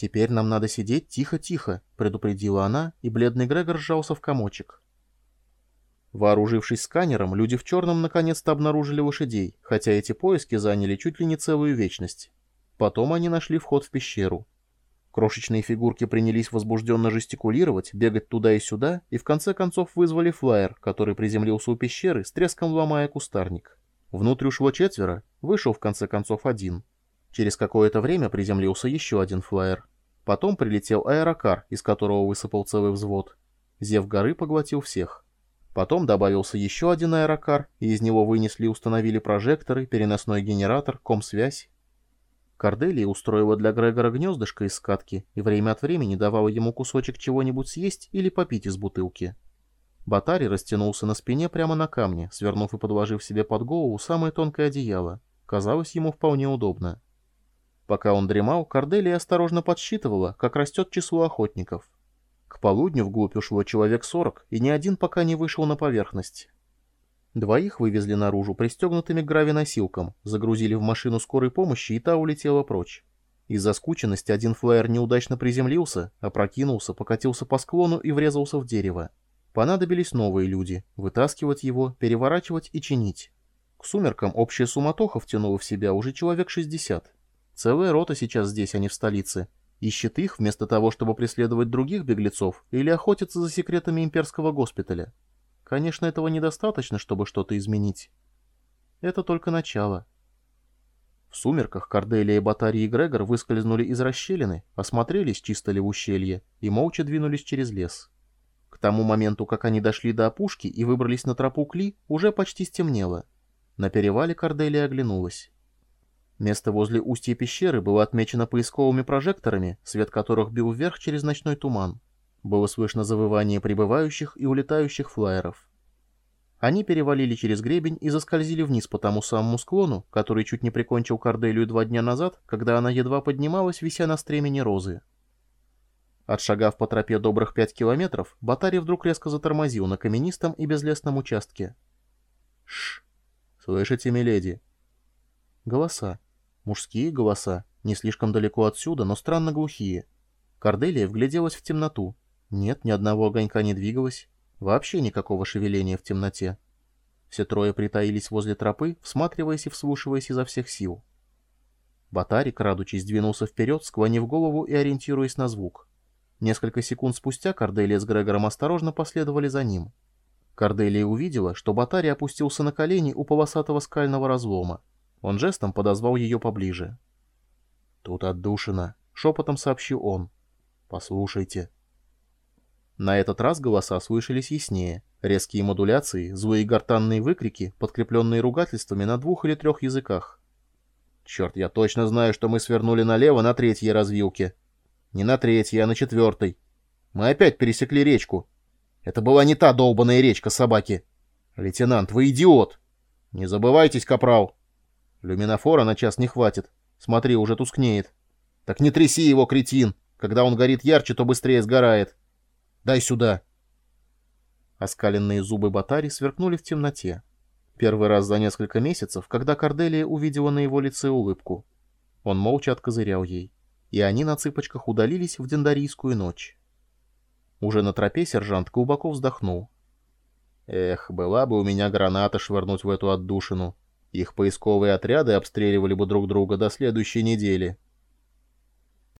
«Теперь нам надо сидеть тихо-тихо», — предупредила она, и бледный Грегор сжался в комочек. Вооружившись сканером, люди в черном наконец-то обнаружили лошадей, хотя эти поиски заняли чуть ли не целую вечность. Потом они нашли вход в пещеру. Крошечные фигурки принялись возбужденно жестикулировать, бегать туда и сюда, и в конце концов вызвали флайер, который приземлился у пещеры, с треском ломая кустарник. Внутрь ушло четверо, вышел в конце концов один. Через какое-то время приземлился еще один флайер. Потом прилетел аэрокар, из которого высыпал целый взвод. Зев горы поглотил всех. Потом добавился еще один аэрокар, и из него вынесли и установили прожекторы, переносной генератор, комсвязь. Корделия устроила для Грегора гнездышко из скатки и время от времени давала ему кусочек чего-нибудь съесть или попить из бутылки. Батари растянулся на спине прямо на камне, свернув и подложив себе под голову самое тонкое одеяло. Казалось ему вполне удобно. Пока он дремал, Корделия осторожно подсчитывала, как растет число охотников. К полудню вглубь ушло человек сорок, и ни один пока не вышел на поверхность. Двоих вывезли наружу пристегнутыми к гравиносилкам, загрузили в машину скорой помощи, и та улетела прочь. Из-за скученности один флайер неудачно приземлился, опрокинулся, покатился по склону и врезался в дерево. Понадобились новые люди — вытаскивать его, переворачивать и чинить. К сумеркам общая суматоха втянула в себя уже человек 60. Целая рота сейчас здесь, а не в столице. Ищет их вместо того, чтобы преследовать других беглецов или охотиться за секретами имперского госпиталя. Конечно, этого недостаточно, чтобы что-то изменить. Это только начало. В сумерках Корделия, Батари и Грегор выскользнули из расщелины, осмотрелись, чисто ли в ущелье, и молча двинулись через лес. К тому моменту, как они дошли до опушки и выбрались на тропу Кли, уже почти стемнело. На перевале Корделия оглянулась. Место возле устья пещеры было отмечено поисковыми прожекторами, свет которых бил вверх через ночной туман. Было слышно завывание прибывающих и улетающих флайеров. Они перевалили через гребень и заскользили вниз по тому самому склону, который чуть не прикончил Корделию два дня назад, когда она едва поднималась, вися на стремени розы. Отшагав по тропе добрых пять километров, Батари вдруг резко затормозил на каменистом и безлесном участке. Шш! Слышите, миледи? Голоса. Мужские голоса, не слишком далеко отсюда, но странно глухие. Корделия вгляделась в темноту. Нет, ни одного огонька не двигалось. Вообще никакого шевеления в темноте. Все трое притаились возле тропы, всматриваясь и вслушиваясь изо всех сил. Батарик, крадучись, двинулся вперед, склонив голову и ориентируясь на звук. Несколько секунд спустя Корделия с Грегором осторожно последовали за ним. Корделия увидела, что Батари опустился на колени у полосатого скального разлома. Он жестом подозвал ее поближе. «Тут отдушина», — шепотом сообщил он. «Послушайте». На этот раз голоса слышались яснее. Резкие модуляции, злые гортанные выкрики, подкрепленные ругательствами на двух или трех языках. «Черт, я точно знаю, что мы свернули налево на третьей развилке. Не на третьей, а на четвертой. Мы опять пересекли речку. Это была не та долбаная речка, собаки. Лейтенант, вы идиот! Не забывайтесь, капрал!» Люминофора на час не хватит. Смотри, уже тускнеет. Так не тряси его, кретин. Когда он горит ярче, то быстрее сгорает. Дай сюда. Оскаленные зубы Батари сверкнули в темноте. Первый раз за несколько месяцев, когда Корделия увидела на его лице улыбку. Он молча откозырял ей. И они на цыпочках удалились в дендарийскую ночь. Уже на тропе сержант глубоко вздохнул. Эх, была бы у меня граната швырнуть в эту отдушину. Их поисковые отряды обстреливали бы друг друга до следующей недели.